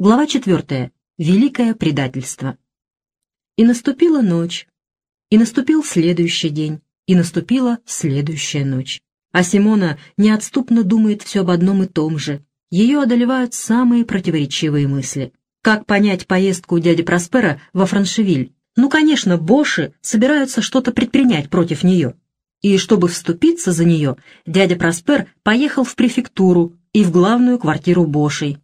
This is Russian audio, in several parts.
Глава четвертая. Великое предательство. И наступила ночь, и наступил следующий день, и наступила следующая ночь. А Симона неотступно думает все об одном и том же. Ее одолевают самые противоречивые мысли. Как понять поездку дяди Проспера во Франшевиль? Ну, конечно, Боши собираются что-то предпринять против нее. И чтобы вступиться за нее, дядя Проспер поехал в префектуру и в главную квартиру Бошей.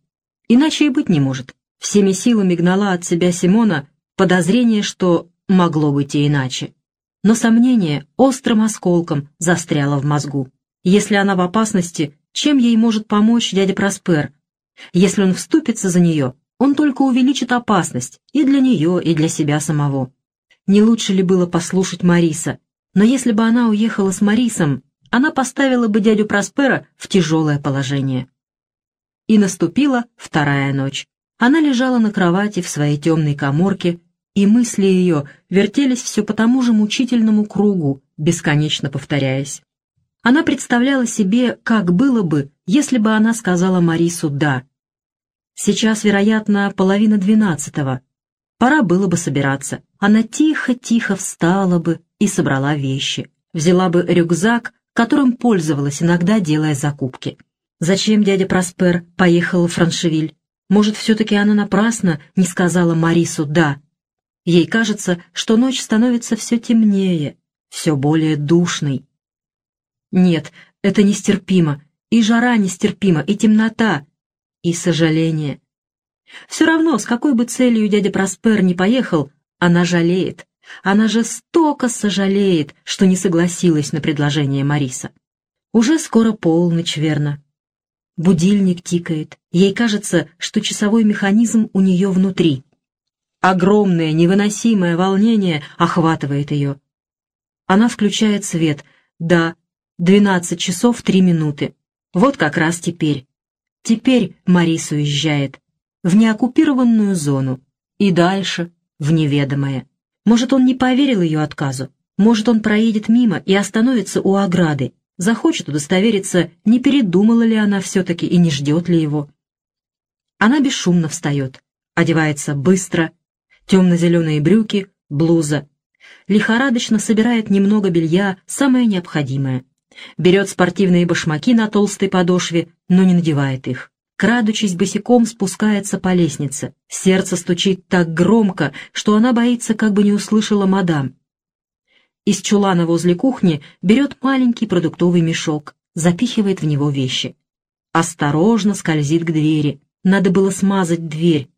Иначе и быть не может. Всеми силами гнала от себя Симона подозрение, что могло быть и иначе. Но сомнение острым осколком застряло в мозгу. Если она в опасности, чем ей может помочь дядя Проспер? Если он вступится за нее, он только увеличит опасность и для нее, и для себя самого. Не лучше ли было послушать Мариса? Но если бы она уехала с Марисом, она поставила бы дядю Проспера в тяжелое положение. И наступила вторая ночь. Она лежала на кровати в своей темной коморке, и мысли ее вертелись все по тому же мучительному кругу, бесконечно повторяясь. Она представляла себе, как было бы, если бы она сказала Марису «да». Сейчас, вероятно, половина двенадцатого. Пора было бы собираться. Она тихо-тихо встала бы и собрала вещи. Взяла бы рюкзак, которым пользовалась иногда, делая закупки. Зачем дядя Проспер поехал в Франшевиль? Может, все-таки она напрасно не сказала Марису «да». Ей кажется, что ночь становится все темнее, все более душной. Нет, это нестерпимо, и жара нестерпима, и темнота, и сожаление. Все равно, с какой бы целью дядя Проспер не поехал, она жалеет. Она жестоко сожалеет, что не согласилась на предложение Мариса. Уже скоро полночь, верно. Будильник тикает. Ей кажется, что часовой механизм у нее внутри. Огромное, невыносимое волнение охватывает ее. Она включает свет. Да, двенадцать часов три минуты. Вот как раз теперь. Теперь Марис уезжает. В неоккупированную зону. И дальше в неведомое. Может, он не поверил ее отказу. Может, он проедет мимо и остановится у ограды, захочет удостовериться, не передумала ли она все-таки и не ждет ли его. Она бесшумно встает, одевается быстро, темно-зеленые брюки, блуза. Лихорадочно собирает немного белья, самое необходимое. Берет спортивные башмаки на толстой подошве, но не надевает их. Крадучись босиком, спускается по лестнице. Сердце стучит так громко, что она боится, как бы не услышала мадам. Из чулана возле кухни берет маленький продуктовый мешок, запихивает в него вещи. Осторожно скользит к двери. Надо было смазать дверь.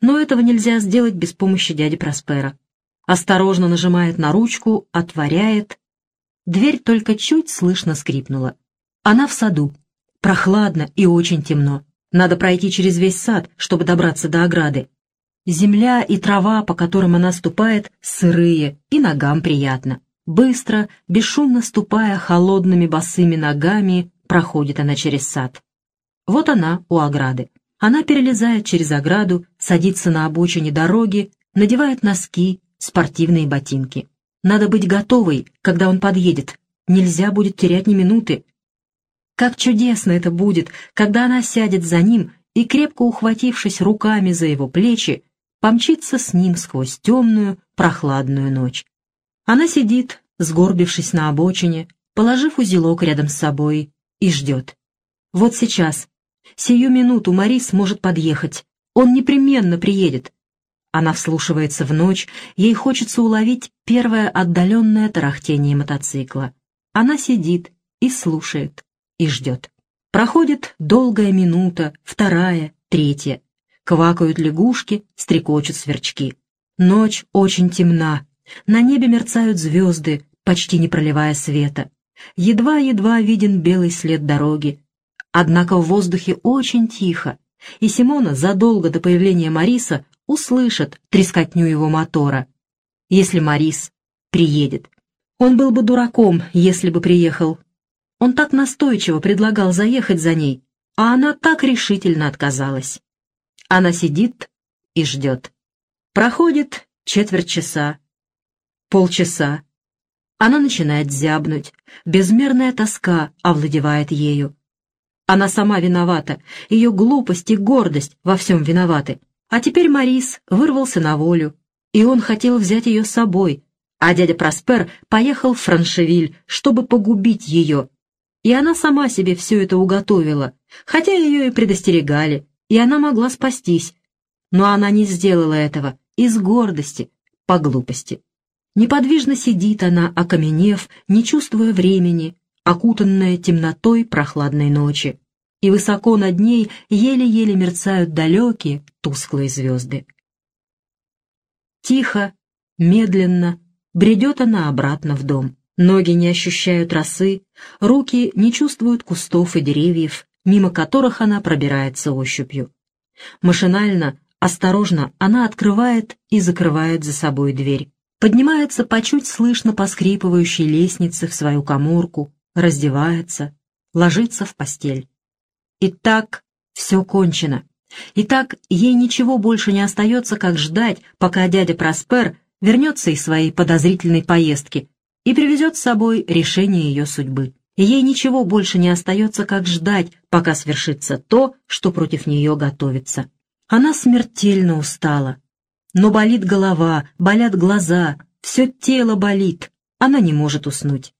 Но этого нельзя сделать без помощи дяди Проспера. Осторожно нажимает на ручку, отворяет. Дверь только чуть слышно скрипнула. Она в саду. Прохладно и очень темно. Надо пройти через весь сад, чтобы добраться до ограды. Земля и трава, по которым она ступает, сырые, и ногам приятно. Быстро, бесшумно ступая холодными босыми ногами, проходит она через сад. Вот она у ограды. Она перелезает через ограду, садится на обочине дороги, надевает носки, спортивные ботинки. Надо быть готовой, когда он подъедет. Нельзя будет терять ни минуты. Как чудесно это будет, когда она сядет за ним и, крепко ухватившись руками за его плечи, помчится с ним сквозь темную, прохладную ночь. Она сидит, сгорбившись на обочине, положив узелок рядом с собой, и ждет. Вот сейчас, сию минуту Марис может подъехать. Он непременно приедет. Она вслушивается в ночь, ей хочется уловить первое отдаленное тарахтение мотоцикла. Она сидит и слушает, и ждет. Проходит долгая минута, вторая, третья. Квакают лягушки, стрекочут сверчки. Ночь очень темна, на небе мерцают звезды, почти не проливая света. Едва-едва виден белый след дороги. Однако в воздухе очень тихо, и Симона задолго до появления Мариса услышит трескотню его мотора. Если Марис приедет. Он был бы дураком, если бы приехал. Он так настойчиво предлагал заехать за ней, а она так решительно отказалась. Она сидит и ждет. Проходит четверть часа, Полчаса. Она начинает зябнуть, безмерная тоска овладевает ею. Она сама виновата, ее глупость и гордость во всем виноваты. А теперь Марис вырвался на волю, и он хотел взять ее с собой, а дядя Проспер поехал в Франшевиль, чтобы погубить ее. И она сама себе все это уготовила, хотя ее и предостерегали, и она могла спастись. Но она не сделала этого из гордости, по глупости. Неподвижно сидит она, окаменев, не чувствуя времени, окутанная темнотой прохладной ночи. И высоко над ней еле-еле мерцают далекие, тусклые звезды. Тихо, медленно, бредет она обратно в дом. Ноги не ощущают росы, руки не чувствуют кустов и деревьев, мимо которых она пробирается ощупью. Машинально, осторожно она открывает и закрывает за собой дверь. Поднимается по чуть слышно поскрипывающей лестнице в свою коморку, раздевается, ложится в постель. И так все кончено. И так ей ничего больше не остается, как ждать, пока дядя Проспер вернется из своей подозрительной поездки и привезет с собой решение ее судьбы. И ей ничего больше не остается, как ждать, пока свершится то, что против нее готовится. Она смертельно устала. Но болит голова, болят глаза, все тело болит. Она не может уснуть.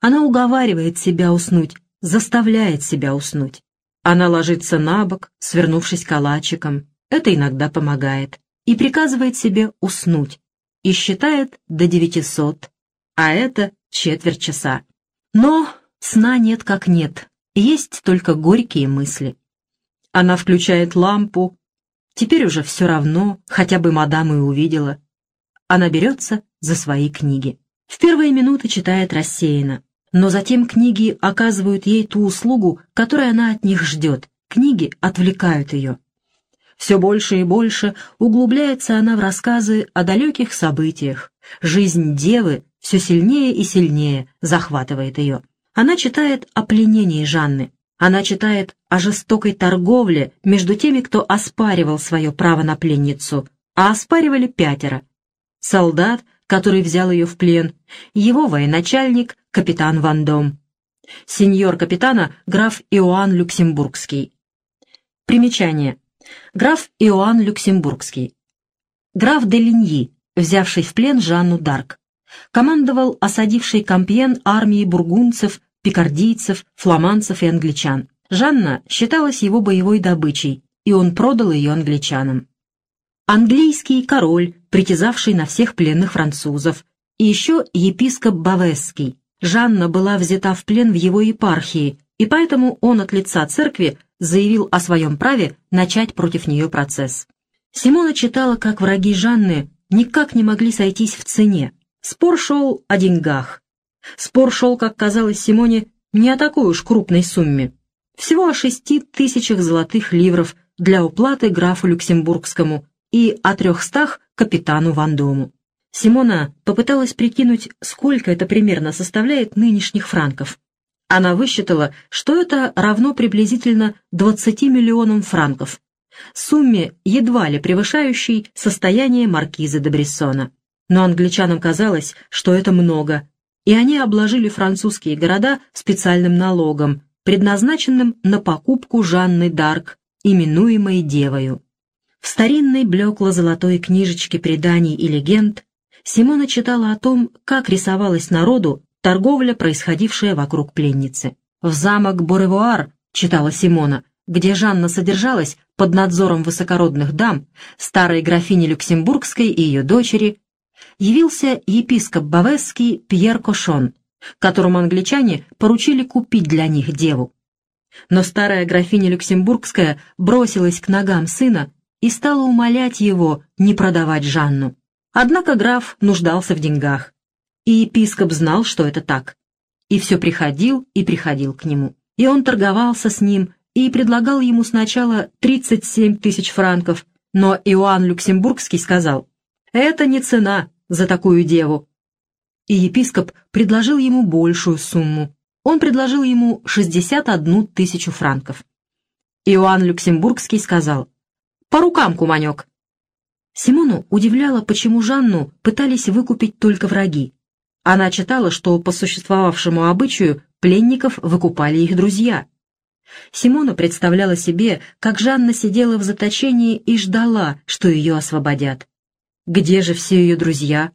Она уговаривает себя уснуть, заставляет себя уснуть. Она ложится на бок, свернувшись калачиком. Это иногда помогает. И приказывает себе уснуть, и считает до девятисот, а это четверть часа. Но сна нет как нет, есть только горькие мысли. Она включает лампу, теперь уже все равно, хотя бы мадам и увидела. Она берется за свои книги. В первые минуты читает рассеянно, но затем книги оказывают ей ту услугу, которую она от них ждет. Книги отвлекают ее. Все больше и больше углубляется она в рассказы о далеких событиях. Жизнь девы все сильнее и сильнее захватывает ее. Она читает о пленении Жанны. Она читает о жестокой торговле между теми, кто оспаривал свое право на пленницу, а оспаривали пятеро. Солдат, который взял ее в плен, его военачальник, капитан Вандом. Сеньор капитана — граф Иоанн Люксембургский. Примечание. Граф Иоанн Люксембургский. Граф де Линьи, взявший в плен Жанну Дарк. Командовал осадившей Кампьен армией бургунцев, пикардийцев, фламандцев и англичан. Жанна считалась его боевой добычей, и он продал ее англичанам. Английский король, притязавший на всех пленных французов, и еще епископ Бавесский. Жанна была взята в плен в его епархии, и поэтому он от лица церкви заявил о своем праве начать против нее процесс. Симона читала, как враги Жанны никак не могли сойтись в цене. Спор шел о деньгах. Спор шел, как казалось Симоне, не о такой уж крупной сумме. Всего о шести тысячах золотых ливров для уплаты графу Люксембургскому и о трехстах капитану Вандому. Симона попыталась прикинуть, сколько это примерно составляет нынешних франков. Она высчитала, что это равно приблизительно 20 миллионам франков, сумме, едва ли превышающей состояние маркизы де Брессона. Но англичанам казалось, что это много, и они обложили французские города специальным налогом, предназначенным на покупку Жанны Дарк, именуемой Девою. В старинной блекло-золотой книжечке преданий и легенд Симона читала о том, как рисовалась народу торговля, происходившая вокруг пленницы. «В замок Боревуар», — читала Симона, где Жанна содержалась под надзором высокородных дам, старой графини Люксембургской и ее дочери, явился епископ Бавесский Пьер Кошон, которому англичане поручили купить для них деву. Но старая графиня Люксембургская бросилась к ногам сына и стала умолять его не продавать Жанну. Однако граф нуждался в деньгах, и епископ знал, что это так. И все приходил и приходил к нему. И он торговался с ним и предлагал ему сначала 37 тысяч франков, но Иоанн Люксембургский сказал, «Это не цена за такую деву». И епископ предложил ему большую сумму. Он предложил ему 61 тысячу франков. Иоанн Люксембургский сказал, «По рукам, куманек». Симону удивляло, почему Жанну пытались выкупить только враги. Она читала, что по существовавшему обычаю пленников выкупали их друзья. Симона представляла себе, как Жанна сидела в заточении и ждала, что ее освободят. Где же все ее друзья?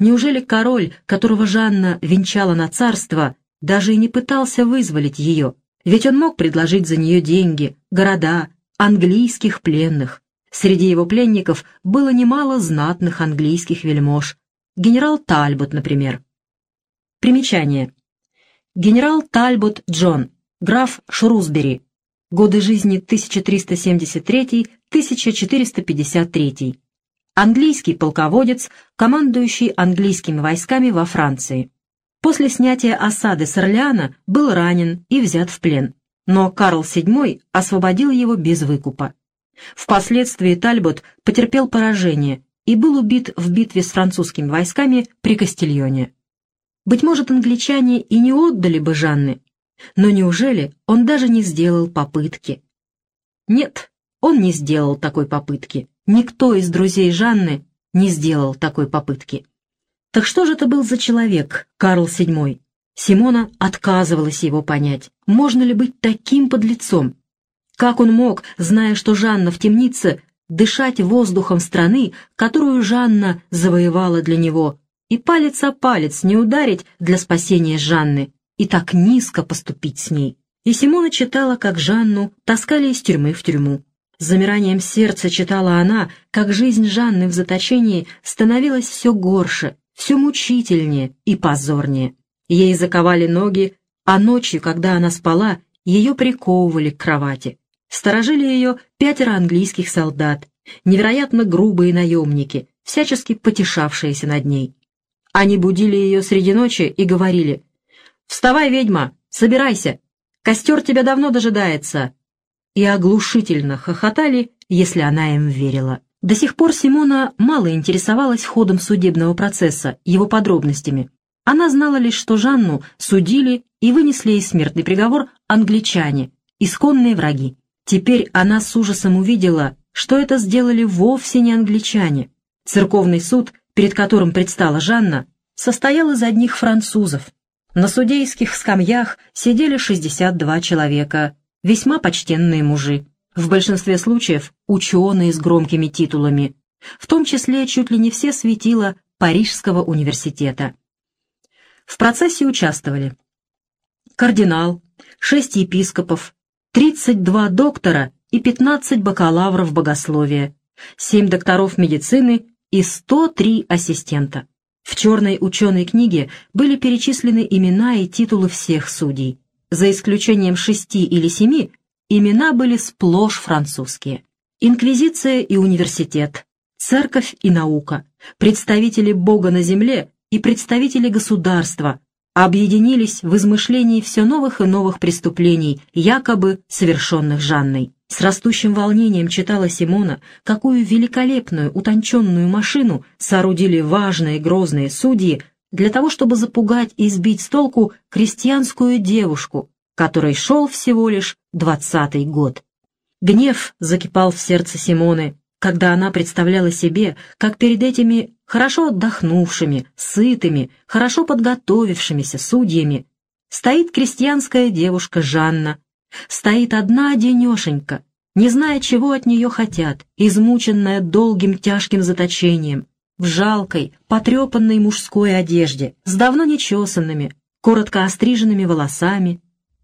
Неужели король, которого Жанна венчала на царство, даже и не пытался вызволить ее? Ведь он мог предложить за нее деньги, города, английских пленных. Среди его пленников было немало знатных английских вельмож. Генерал Тальбот, например. Примечание. Генерал Тальбот Джон, граф Шрусбери. Годы жизни 1373-1453. Английский полководец, командующий английскими войсками во Франции. После снятия осады с Орлеана был ранен и взят в плен, но Карл VII освободил его без выкупа. Впоследствии Тальбот потерпел поражение и был убит в битве с французскими войсками при Кастильоне. Быть может, англичане и не отдали бы Жанны, но неужели он даже не сделал попытки? Нет, он не сделал такой попытки. Никто из друзей Жанны не сделал такой попытки. Так что же это был за человек, Карл VII? Симона отказывалась его понять. Можно ли быть таким подлецом? Как он мог, зная, что Жанна в темнице, дышать воздухом страны, которую Жанна завоевала для него, и палец о палец не ударить для спасения Жанны, и так низко поступить с ней. И Симона читала, как Жанну таскали из тюрьмы в тюрьму. С замиранием сердца читала она, как жизнь Жанны в заточении становилась все горше, все мучительнее и позорнее. Ей заковали ноги, а ночью, когда она спала, ее приковывали к кровати. Сторожили ее пятеро английских солдат, невероятно грубые наемники, всячески потешавшиеся над ней. Они будили ее среди ночи и говорили, «Вставай, ведьма, собирайся, костер тебя давно дожидается». И оглушительно хохотали, если она им верила. До сих пор Симона мало интересовалась ходом судебного процесса, его подробностями. Она знала лишь, что Жанну судили и вынесли ей смертный приговор англичане, исконные враги. Теперь она с ужасом увидела, что это сделали вовсе не англичане. Церковный суд перед которым предстала Жанна, состоял из одних французов. На судейских скамьях сидели 62 человека, весьма почтенные мужи, в большинстве случаев ученые с громкими титулами, в том числе чуть ли не все светила Парижского университета. В процессе участвовали кардинал, шесть епископов, 32 доктора и 15 бакалавров богословия, семь докторов медицины и 103 ассистента. В черной ученой книге были перечислены имена и титулы всех судей. За исключением шести или семи, имена были сплошь французские. Инквизиция и университет, церковь и наука, представители Бога на земле и представители государства объединились в измышлении все новых и новых преступлений, якобы совершенных Жанной. С растущим волнением читала Симона, какую великолепную, утонченную машину соорудили важные грозные судьи для того, чтобы запугать и сбить с толку крестьянскую девушку, которой шел всего лишь двадцатый год. Гнев закипал в сердце Симоны, когда она представляла себе, как перед этими хорошо отдохнувшими, сытыми, хорошо подготовившимися судьями стоит крестьянская девушка Жанна, Стоит одна одинешенька, не зная, чего от нее хотят, измученная долгим тяжким заточением, в жалкой, потрепанной мужской одежде, с давно нечесанными, коротко остриженными волосами,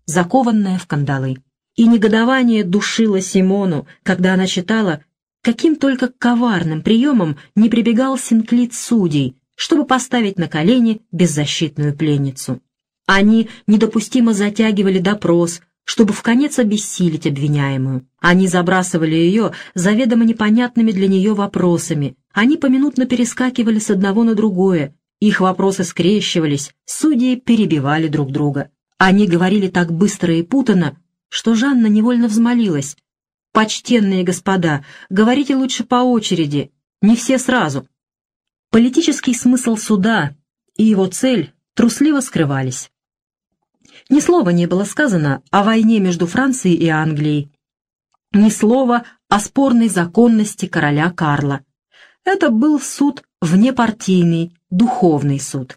закованная в кандалы. И негодование душило Симону, когда она читала, каким только коварным приемом не прибегал Синклит судей, чтобы поставить на колени беззащитную пленницу. Они недопустимо затягивали допрос, чтобы в конец обессилить обвиняемую. Они забрасывали ее заведомо непонятными для нее вопросами. Они поминутно перескакивали с одного на другое. Их вопросы скрещивались, судьи перебивали друг друга. Они говорили так быстро и путано, что Жанна невольно взмолилась. «Почтенные господа, говорите лучше по очереди, не все сразу». Политический смысл суда и его цель трусливо скрывались. Ни слова не было сказано о войне между Францией и Англией. Ни слова о спорной законности короля Карла. Это был суд внепартийный, духовный суд.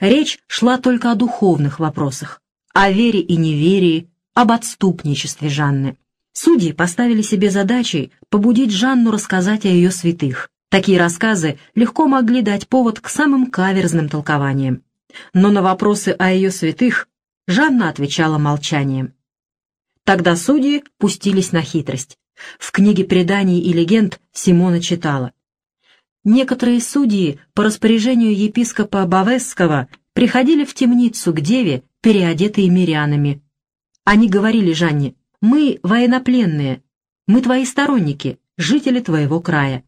Речь шла только о духовных вопросах, о вере и неверии, об отступничестве Жанны. Судьи поставили себе задачей побудить Жанну рассказать о ее святых. Такие рассказы легко могли дать повод к самым каверзным толкованиям. Но на вопросы о ее святых Жанна отвечала молчанием. Тогда судьи пустились на хитрость. В книге преданий и легенд Симона читала. Некоторые судьи по распоряжению епископа Бавесского приходили в темницу к деве, переодетые мирянами. Они говорили Жанне, «Мы военнопленные, мы твои сторонники, жители твоего края».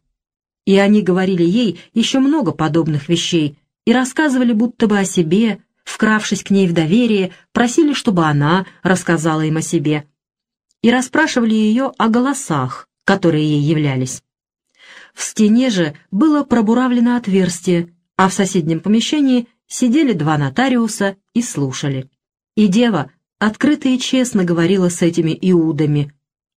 И они говорили ей еще много подобных вещей и рассказывали будто бы о себе, вкравшись к ней в доверие, просили, чтобы она рассказала им о себе. И расспрашивали ее о голосах, которые ей являлись. В стене же было пробуравлено отверстие, а в соседнем помещении сидели два нотариуса и слушали. И дева открыто и честно говорила с этими иудами,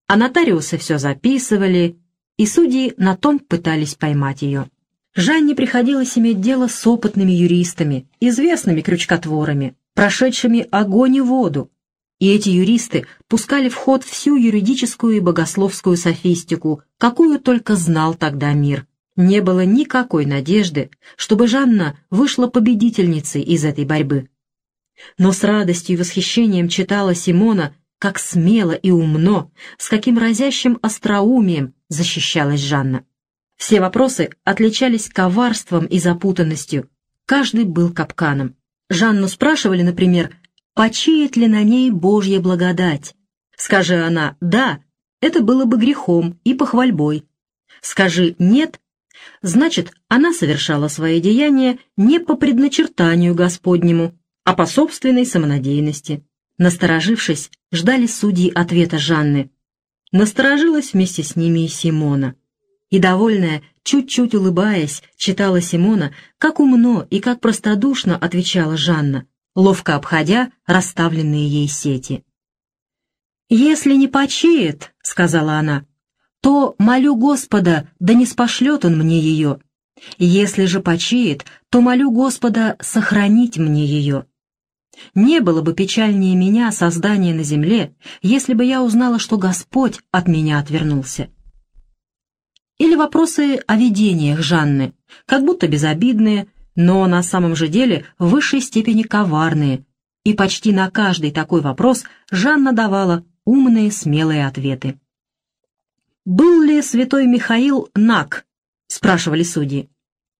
а нотариусы все записывали, и судьи на том пытались поймать ее. Жанне приходилось иметь дело с опытными юристами, известными крючкотворами, прошедшими огонь и воду, и эти юристы пускали в ход всю юридическую и богословскую софистику, какую только знал тогда мир. Не было никакой надежды, чтобы Жанна вышла победительницей из этой борьбы. Но с радостью и восхищением читала Симона, как смело и умно, с каким разящим остроумием защищалась Жанна. Все вопросы отличались коварством и запутанностью. Каждый был капканом. Жанну спрашивали, например, почиет ли на ней Божья благодать. Скажи она «да», это было бы грехом и похвальбой. Скажи «нет», значит, она совершала свои деяния не по предначертанию Господнему, а по собственной самонадеянности. Насторожившись, ждали судьи ответа Жанны. Насторожилась вместе с ними и Симона и, довольная, чуть-чуть улыбаясь, читала Симона, как умно и как простодушно отвечала Жанна, ловко обходя расставленные ей сети. «Если не почеет, — сказала она, — то молю Господа, да не спошлет он мне ее. Если же почеет, то молю Господа сохранить мне ее. Не было бы печальнее меня создания на земле, если бы я узнала, что Господь от меня отвернулся. Или вопросы о видениях Жанны, как будто безобидные, но на самом же деле в высшей степени коварные, и почти на каждый такой вопрос Жанна давала умные, смелые ответы. «Был ли святой Михаил наг?» — спрашивали судьи.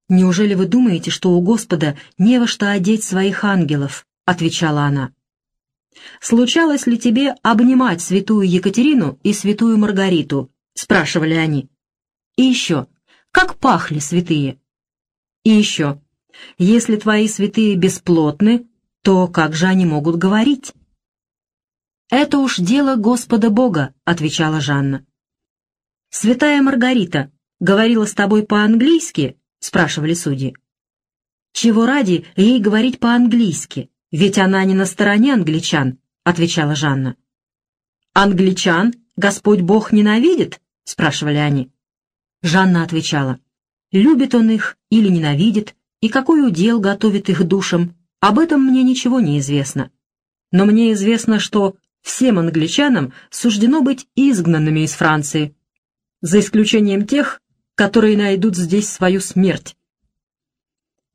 «Неужели вы думаете, что у Господа не во что одеть своих ангелов?» — отвечала она. «Случалось ли тебе обнимать святую Екатерину и святую Маргариту?» — спрашивали они. И еще, как пахли святые? И еще, если твои святые бесплотны, то как же они могут говорить? «Это уж дело Господа Бога», — отвечала Жанна. «Святая Маргарита говорила с тобой по-английски?» — спрашивали судьи. «Чего ради ей говорить по-английски? Ведь она не на стороне англичан», — отвечала Жанна. «Англичан Господь Бог ненавидит?» — спрашивали они. Жанна отвечала, любит он их или ненавидит, и какой удел готовит их душам, об этом мне ничего не известно. Но мне известно, что всем англичанам суждено быть изгнанными из Франции, за исключением тех, которые найдут здесь свою смерть.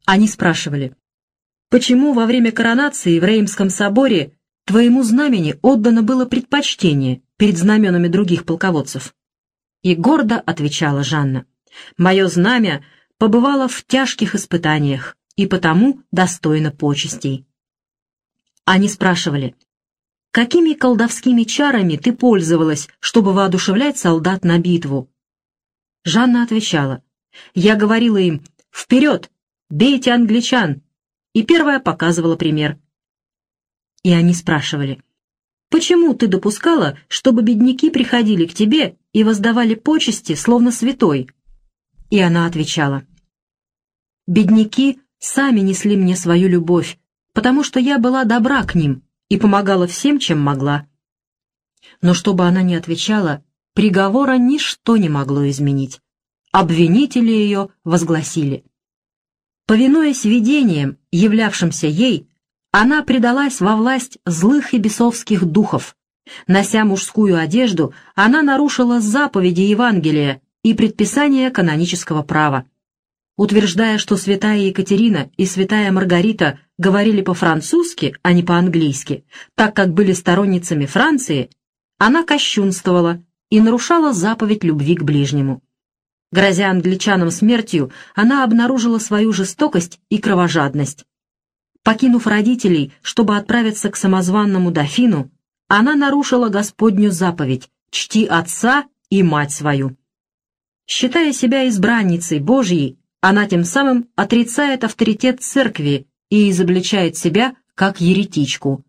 Они спрашивали, почему во время коронации в Реймском соборе твоему знамени отдано было предпочтение перед знаменами других полководцев? И гордо отвечала Жанна. «Мое знамя побывало в тяжких испытаниях и потому достойно почестей». Они спрашивали, «Какими колдовскими чарами ты пользовалась, чтобы воодушевлять солдат на битву?» Жанна отвечала, «Я говорила им, вперед, бейте англичан!» И первая показывала пример. И они спрашивали, Почему ты допускала, чтобы бедняки приходили к тебе и воздавали почести, словно святой?» И она отвечала, «Бедняки сами несли мне свою любовь, потому что я была добра к ним и помогала всем, чем могла». Но чтобы она не отвечала, приговора ничто не могло изменить. Обвинители ее возгласили. Повинуясь видениям, являвшимся ей, она предалась во власть злых и бесовских духов, Нося мужскую одежду, она нарушила заповеди Евангелия и предписания канонического права. Утверждая, что святая Екатерина и святая Маргарита говорили по-французски, а не по-английски, так как были сторонницами Франции, она кощунствовала и нарушала заповедь любви к ближнему. Грозя англичанам смертью, она обнаружила свою жестокость и кровожадность. Покинув родителей, чтобы отправиться к самозванному дофину, она нарушила Господню заповедь «Чти отца и мать свою». Считая себя избранницей Божьей, она тем самым отрицает авторитет церкви и изобличает себя как еретичку.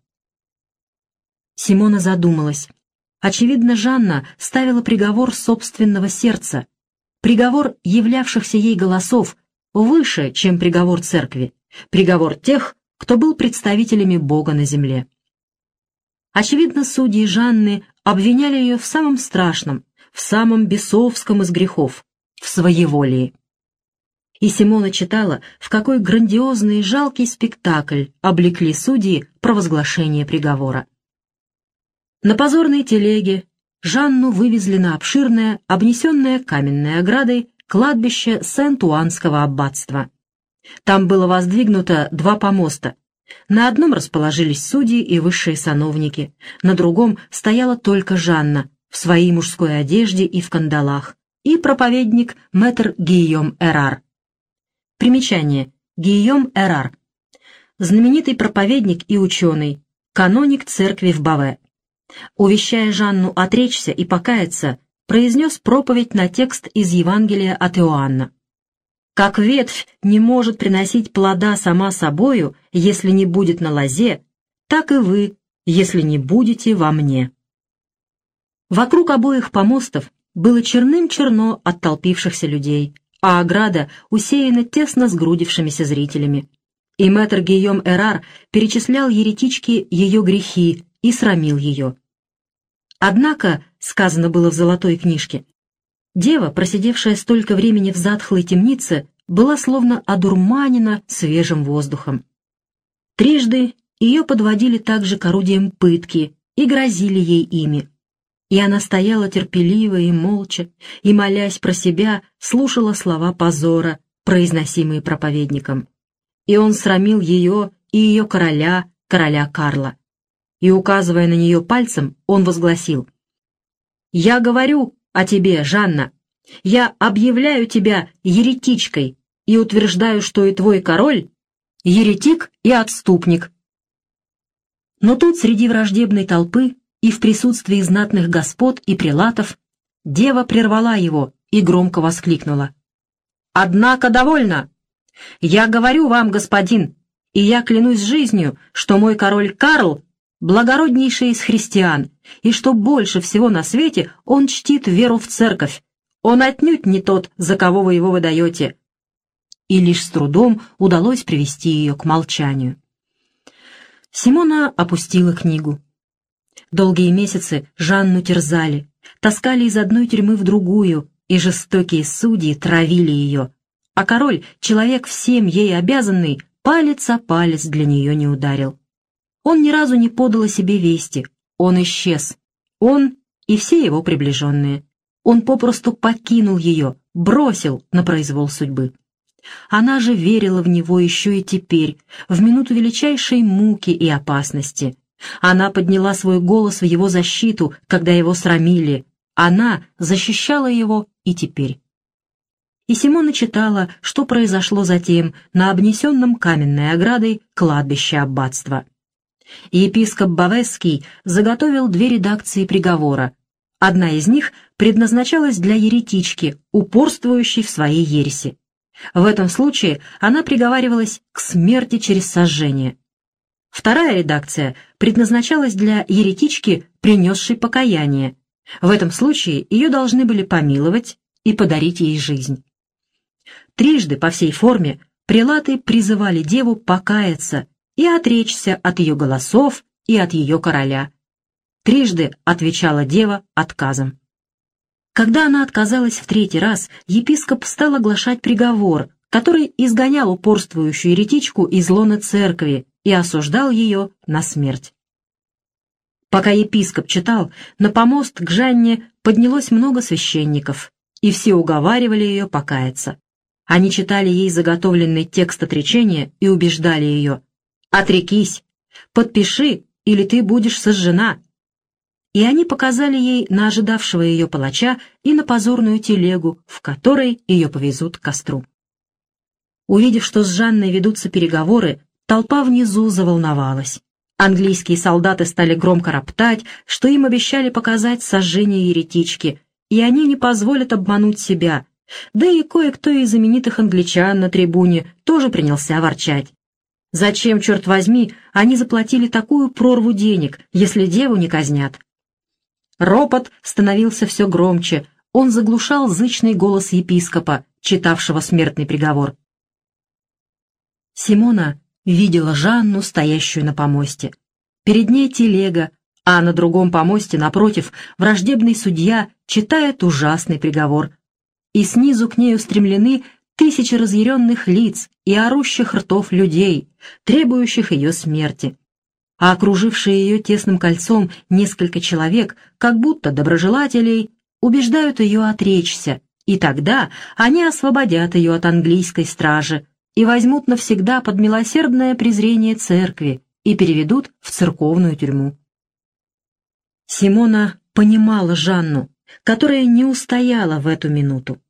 Симона задумалась. Очевидно, Жанна ставила приговор собственного сердца, приговор являвшихся ей голосов, выше, чем приговор церкви, приговор тех, кто был представителями Бога на земле. Очевидно, судьи Жанны обвиняли ее в самом страшном, в самом бесовском из грехов, в своеволии и Симона читала, в какой грандиозный и жалкий спектакль облекли судьи провозглашение приговора. На позорной телеге Жанну вывезли на обширное, обнесенное каменной оградой, кладбище Сент-Уанского аббатства. Там было воздвигнуто два помоста. На одном расположились судьи и высшие сановники, на другом стояла только Жанна в своей мужской одежде и в кандалах, и проповедник мэтр Гийом Эрар. Примечание. Гийом Эрар. Знаменитый проповедник и ученый, каноник церкви в Баве. Увещая Жанну отречься и покаяться, произнес проповедь на текст из Евангелия от Иоанна. «Как ветвь не может приносить плода сама собою, если не будет на лозе, так и вы, если не будете во мне». Вокруг обоих помостов было черным-черно от толпившихся людей, а ограда усеяна тесно сгрудившимися зрителями. И мэтр Гийом Эрар перечислял еретичке ее грехи и срамил ее. Однако, сказано было в золотой книжке, дева, просидевшая столько времени в затхлой темнице, была словно одурманена свежим воздухом. Трижды ее подводили также к орудиям пытки и грозили ей ими и она стояла терпеливо и молча, и, молясь про себя, слушала слова позора, произносимые проповедником. И он срамил ее и ее короля, короля Карла. И, указывая на нее пальцем, он возгласил, «Я говорю о тебе, Жанна, я объявляю тебя еретичкой и утверждаю, что и твой король — еретик и отступник». Но тут среди враждебной толпы и в присутствии знатных господ и прилатов, дева прервала его и громко воскликнула. «Однако довольно! Я говорю вам, господин, и я клянусь жизнью, что мой король Карл — благороднейший из христиан, и что больше всего на свете он чтит веру в церковь. Он отнюдь не тот, за кого вы его выдаете». И лишь с трудом удалось привести ее к молчанию. Симона опустила книгу. Долгие месяцы Жанну терзали, таскали из одной тюрьмы в другую, и жестокие судьи травили ее. А король, человек всем ей обязанный, палец о палец для нее не ударил. Он ни разу не подал о себе вести, он исчез. Он и все его приближенные. Он попросту покинул ее, бросил на произвол судьбы. Она же верила в него еще и теперь, в минуту величайшей муки и опасности. Она подняла свой голос в его защиту, когда его срамили. Она защищала его и теперь. И Симона читала, что произошло затем на обнесенном каменной оградой кладбище аббатства. Епископ Бавесский заготовил две редакции приговора. Одна из них предназначалась для еретички, упорствующей в своей ереси. В этом случае она приговаривалась к смерти через сожжение. Вторая редакция предназначалась для еретички, принесшей покаяние. В этом случае ее должны были помиловать и подарить ей жизнь. Трижды по всей форме прилаты призывали деву покаяться и отречься от ее голосов и от ее короля. Трижды отвечала дева отказом. Когда она отказалась в третий раз, епископ стал оглашать приговор, который изгонял упорствующую еретичку из лона церкви и осуждал ее на смерть. Пока епископ читал, на помост к Жанне поднялось много священников, и все уговаривали ее покаяться. Они читали ей заготовленный текст отречения и убеждали ее. «Отрекись! Подпиши, или ты будешь сожжена!» И они показали ей на ожидавшего ее палача и на позорную телегу, в которой ее повезут к костру. Увидев, что с Жанной ведутся переговоры, толпа внизу заволновалась. Английские солдаты стали громко роптать, что им обещали показать сожжение еретички, и они не позволят обмануть себя. Да и кое-кто из знаменитых англичан на трибуне тоже принялся ворчать. Зачем, черт возьми, они заплатили такую прорву денег, если деву не казнят? Ропот становился все громче, он заглушал зычный голос епископа, читавшего смертный приговор. Симона видела Жанну, стоящую на помосте. Перед ней телега, а на другом помосте, напротив, враждебный судья читает ужасный приговор. И снизу к ней устремлены тысячи разъяренных лиц и орущих ртов людей, требующих ее смерти. А окружившие ее тесным кольцом несколько человек, как будто доброжелателей, убеждают ее отречься, и тогда они освободят ее от английской стражи, и возьмут навсегда под милосердное презрение церкви и переведут в церковную тюрьму. Симона понимала Жанну, которая не устояла в эту минуту.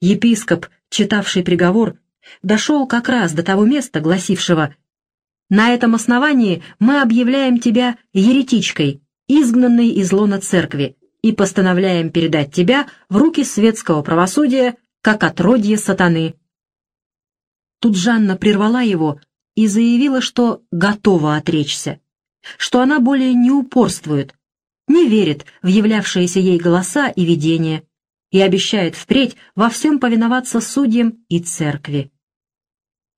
Епископ, читавший приговор, дошел как раз до того места, гласившего «На этом основании мы объявляем тебя еретичкой, изгнанной из лона церкви, и постановляем передать тебя в руки светского правосудия, как отродье сатаны, Тут Жанна прервала его и заявила, что готова отречься, что она более не упорствует, не верит в являвшиеся ей голоса и видения и обещает впредь во всем повиноваться судьям и церкви.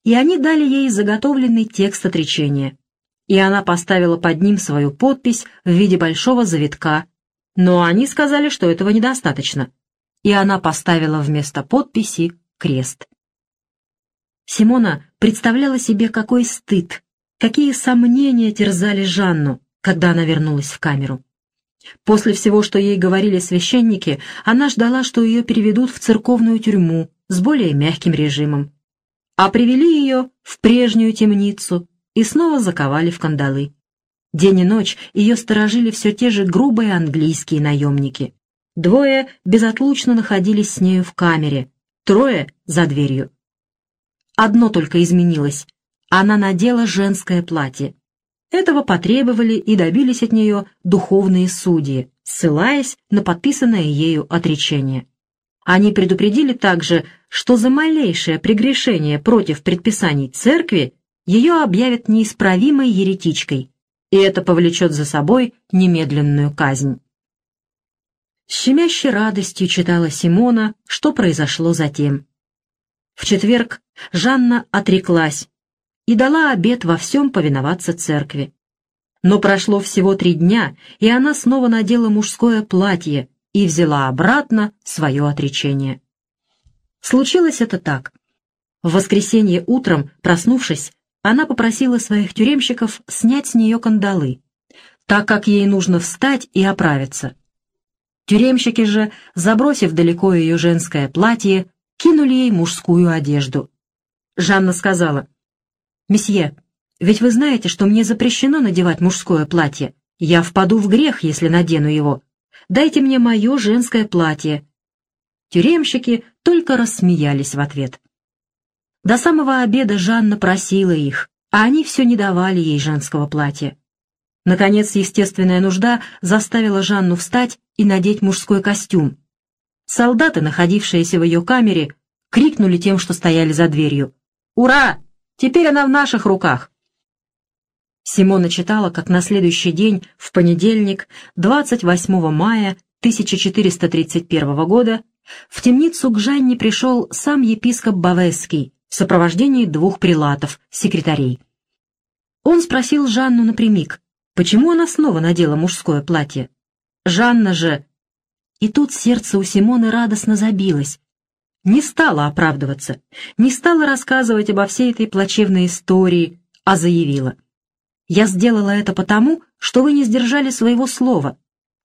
И они дали ей заготовленный текст отречения, и она поставила под ним свою подпись в виде большого завитка, но они сказали, что этого недостаточно, и она поставила вместо подписи крест. Симона представляла себе, какой стыд, какие сомнения терзали Жанну, когда она вернулась в камеру. После всего, что ей говорили священники, она ждала, что ее переведут в церковную тюрьму с более мягким режимом. А привели ее в прежнюю темницу и снова заковали в кандалы. День и ночь ее сторожили все те же грубые английские наемники. Двое безотлучно находились с нею в камере, трое — за дверью. Одно только изменилось. Она надела женское платье. Этого потребовали и добились от нее духовные судьи, ссылаясь на подписанное ею отречение. Они предупредили также, что за малейшее прегрешение против предписаний церкви ее объявят неисправимой еретичкой, и это повлечет за собой немедленную казнь. С щемящей радостью читала Симона, что произошло затем. В четверг Жанна отреклась и дала обет во всем повиноваться церкви. Но прошло всего три дня, и она снова надела мужское платье и взяла обратно свое отречение. Случилось это так. В воскресенье утром, проснувшись, она попросила своих тюремщиков снять с нее кандалы, так как ей нужно встать и оправиться. Тюремщики же, забросив далеко ее женское платье, кинули ей мужскую одежду. Жанна сказала, «Месье, ведь вы знаете, что мне запрещено надевать мужское платье. Я впаду в грех, если надену его. Дайте мне мое женское платье». Тюремщики только рассмеялись в ответ. До самого обеда Жанна просила их, а они все не давали ей женского платья. Наконец, естественная нужда заставила Жанну встать и надеть мужской костюм, Солдаты, находившиеся в ее камере, крикнули тем, что стояли за дверью. «Ура! Теперь она в наших руках!» Симона читала, как на следующий день, в понедельник, 28 мая 1431 года, в темницу к Жанне пришел сам епископ Бавесский в сопровождении двух прилатов, секретарей. Он спросил Жанну напрямик, почему она снова надела мужское платье. Жанна же и тут сердце у Симоны радостно забилось. Не стала оправдываться, не стала рассказывать обо всей этой плачевной истории, а заявила. Я сделала это потому, что вы не сдержали своего слова.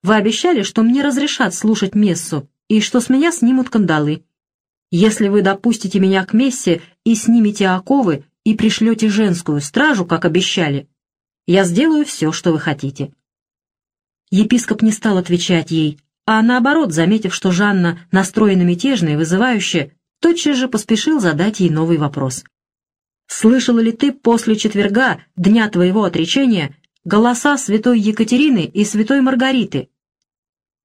Вы обещали, что мне разрешат слушать мессу и что с меня снимут кандалы. Если вы допустите меня к мессе и снимете оковы и пришлете женскую стражу, как обещали, я сделаю все, что вы хотите». Епископ не стал отвечать ей, а наоборот, заметив, что Жанна настроена мятежно и вызывающе, тотчас же поспешил задать ей новый вопрос. «Слышала ли ты после четверга, дня твоего отречения, голоса святой Екатерины и святой Маргариты?»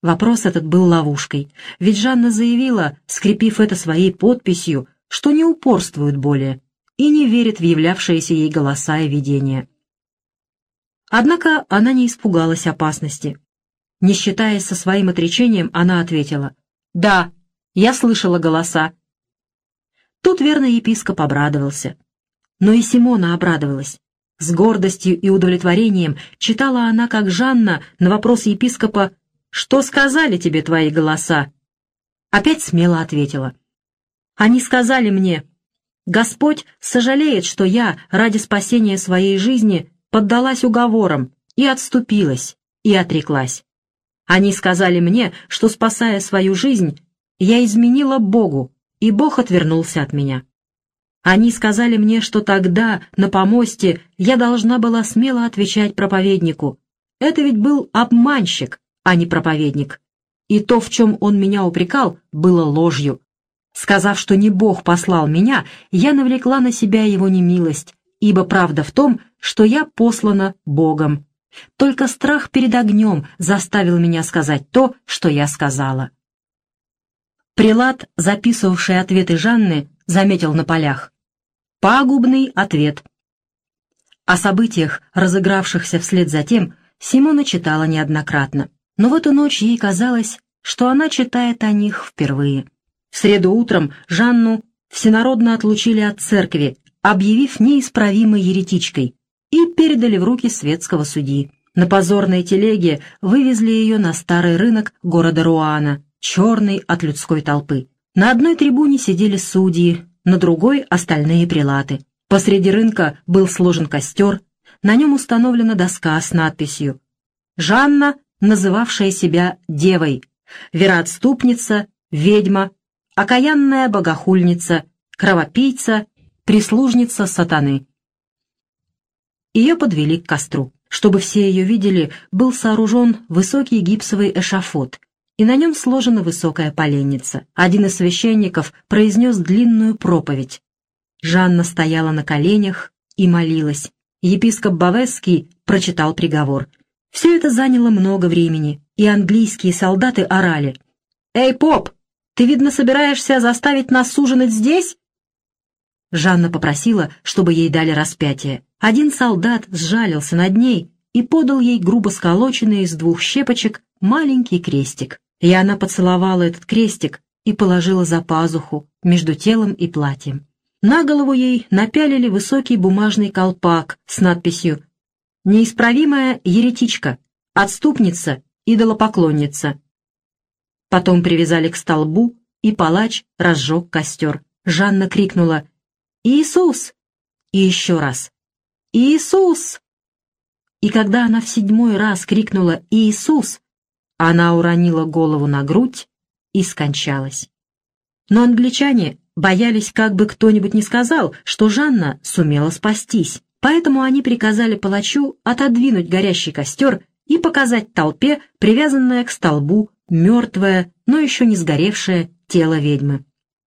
Вопрос этот был ловушкой, ведь Жанна заявила, скрепив это своей подписью, что не упорствует более и не верит в являвшиеся ей голоса и видения. Однако она не испугалась опасности. Не считаясь со своим отречением, она ответила, «Да, я слышала голоса». Тут верно епископ обрадовался. Но и Симона обрадовалась. С гордостью и удовлетворением читала она, как Жанна, на вопрос епископа «Что сказали тебе твои голоса?» Опять смело ответила. «Они сказали мне, Господь сожалеет, что я ради спасения своей жизни поддалась уговорам и отступилась, и отреклась. Они сказали мне, что, спасая свою жизнь, я изменила Богу, и Бог отвернулся от меня. Они сказали мне, что тогда, на помосте, я должна была смело отвечать проповеднику. Это ведь был обманщик, а не проповедник. И то, в чем он меня упрекал, было ложью. Сказав, что не Бог послал меня, я навлекла на себя его немилость, ибо правда в том, что я послана Богом. Только страх перед огнем заставил меня сказать то, что я сказала. Прилад, записывавший ответы Жанны, заметил на полях. Пагубный ответ. О событиях, разыгравшихся вслед за тем, Симона читала неоднократно. Но в эту ночь ей казалось, что она читает о них впервые. В среду утром Жанну всенародно отлучили от церкви, объявив неисправимой еретичкой, и передали в руки светского судьи. На позорной телеге вывезли ее на старый рынок города Руана, черный от людской толпы. На одной трибуне сидели судьи, на другой — остальные прилаты. Посреди рынка был сложен костер, на нем установлена доска с надписью «Жанна, называвшая себя девой, вероотступница, ведьма, окаянная богохульница, кровопийца, прислужница сатаны». Ее подвели к костру. Чтобы все ее видели, был сооружен высокий гипсовый эшафот, и на нем сложена высокая поленница. Один из священников произнес длинную проповедь. Жанна стояла на коленях и молилась. Епископ Бавесский прочитал приговор. Все это заняло много времени, и английские солдаты орали. «Эй, поп, ты, видно, собираешься заставить нас ужинать здесь?» Жанна попросила, чтобы ей дали распятие. Один солдат сжалился над ней и подал ей грубо сколоченный из двух щепочек маленький крестик. И она поцеловала этот крестик и положила за пазуху между телом и платьем. На голову ей напялили высокий бумажный колпак с надписью «Неисправимая еретичка, отступница, идолопоклонница». Потом привязали к столбу, и палач разжег костер. Жанна крикнула «Иисус!» И еще раз «Иисус!» И когда она в седьмой раз крикнула «Иисус!», она уронила голову на грудь и скончалась. Но англичане боялись, как бы кто-нибудь не сказал, что Жанна сумела спастись, поэтому они приказали палачу отодвинуть горящий костер и показать толпе привязанное к столбу мертвое, но еще не сгоревшее тело ведьмы.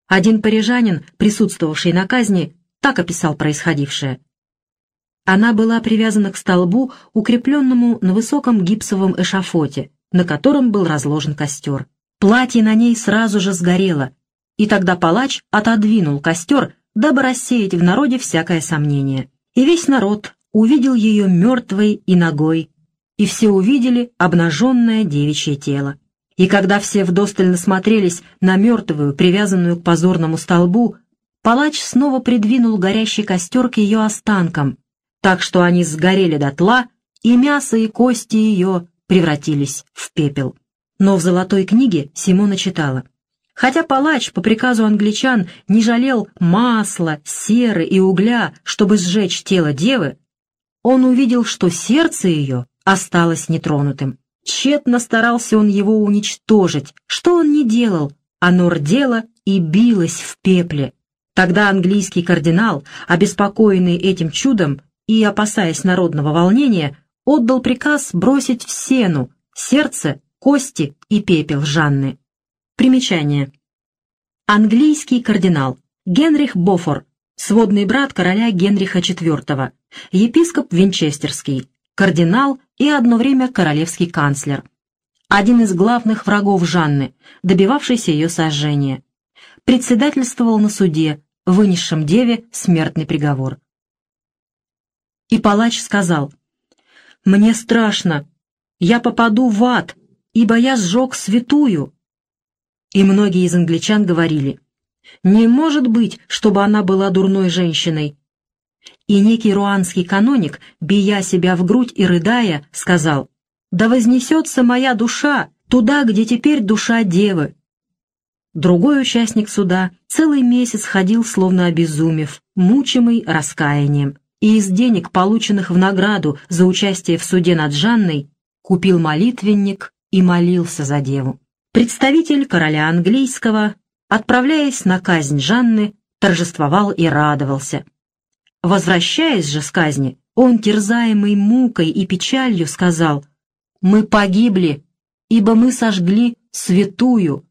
Один парижанин, присутствовавший на казни, так описал происходившее. Она была привязана к столбу, укрепленному на высоком гипсовом эшафоте, на котором был разложен костер. Платье на ней сразу же сгорело, и тогда палач отодвинул костер, дабы рассеять в народе всякое сомнение. И весь народ увидел ее мертвой и ногой, и все увидели обнаженное девичье тело. И когда все вдосталь насмотрелись на мертвую, привязанную к позорному столбу, палач снова придвинул горящий костер к ее останкам, так что они сгорели дотла, и мясо и кости ее превратились в пепел. Но в золотой книге Симона читала. Хотя палач по приказу англичан не жалел масла, серы и угля, чтобы сжечь тело девы, он увидел, что сердце ее осталось нетронутым. Тщетно старался он его уничтожить. Что он не делал? Оно рдело и билось в пепле. Тогда английский кардинал, обеспокоенный этим чудом и опасаясь народного волнения, отдал приказ бросить в сену сердце, кости и пепел Жанны. Примечание. Английский кардинал Генрих Бофор, сводный брат короля Генриха IV, епископ Винчестерский, кардинал и одно время королевский канцлер. Один из главных врагов Жанны, добивавшийся ее сожжения. Председательствовал на суде, вынесшем деве смертный приговор. И палач сказал, «Мне страшно, я попаду в ад, ибо я сжег святую». И многие из англичан говорили, «Не может быть, чтобы она была дурной женщиной, и некий руанский каноник, бия себя в грудь и рыдая, сказал, «Да вознесется моя душа туда, где теперь душа девы». Другой участник суда целый месяц ходил, словно обезумев, мучимый раскаянием, и из денег, полученных в награду за участие в суде над Жанной, купил молитвенник и молился за деву. Представитель короля английского, отправляясь на казнь Жанны, торжествовал и радовался, Возвращаясь же с казни, он, терзаемый мукой и печалью, сказал, «Мы погибли, ибо мы сожгли святую,